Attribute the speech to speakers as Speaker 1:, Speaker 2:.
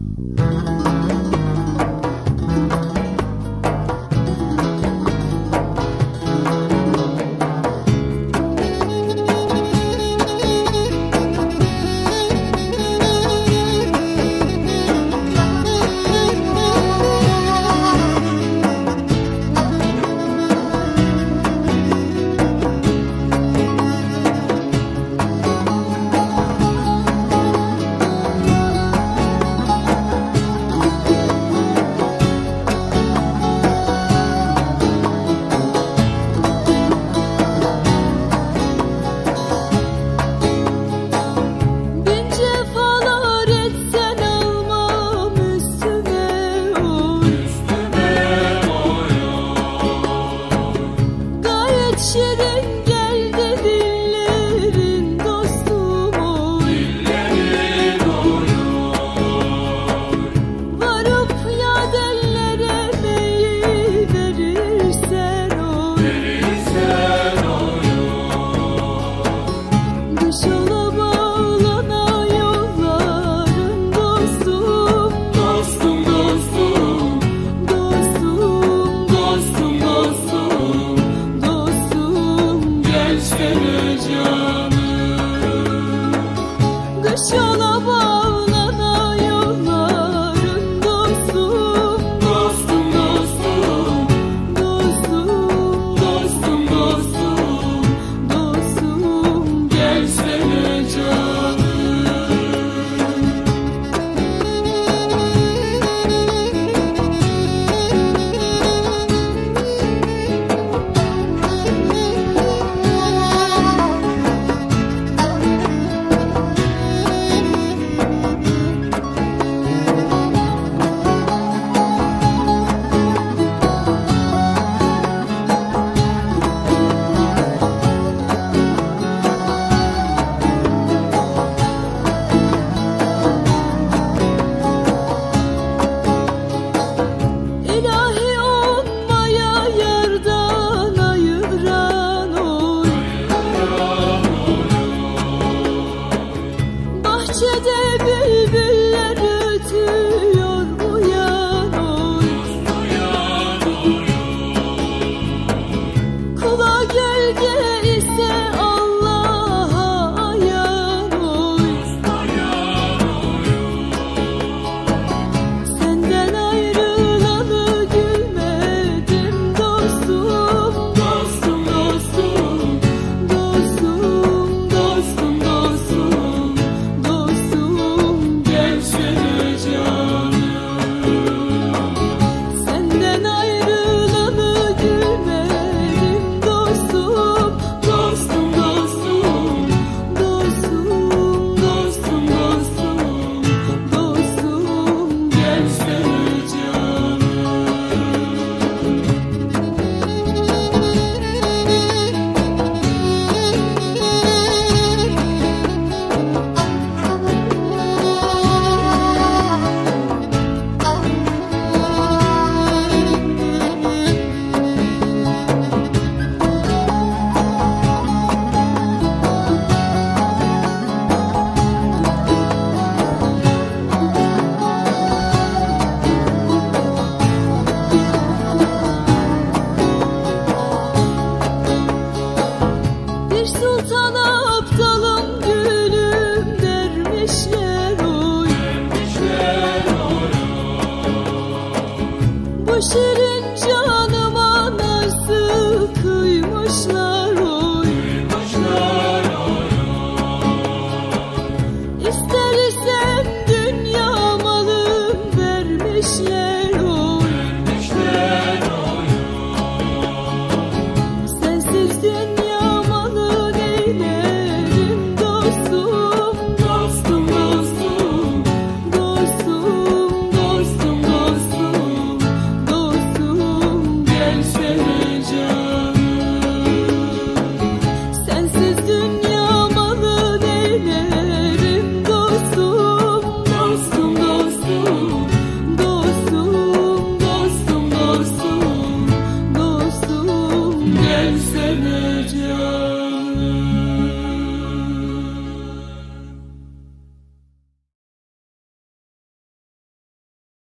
Speaker 1: Bye. time.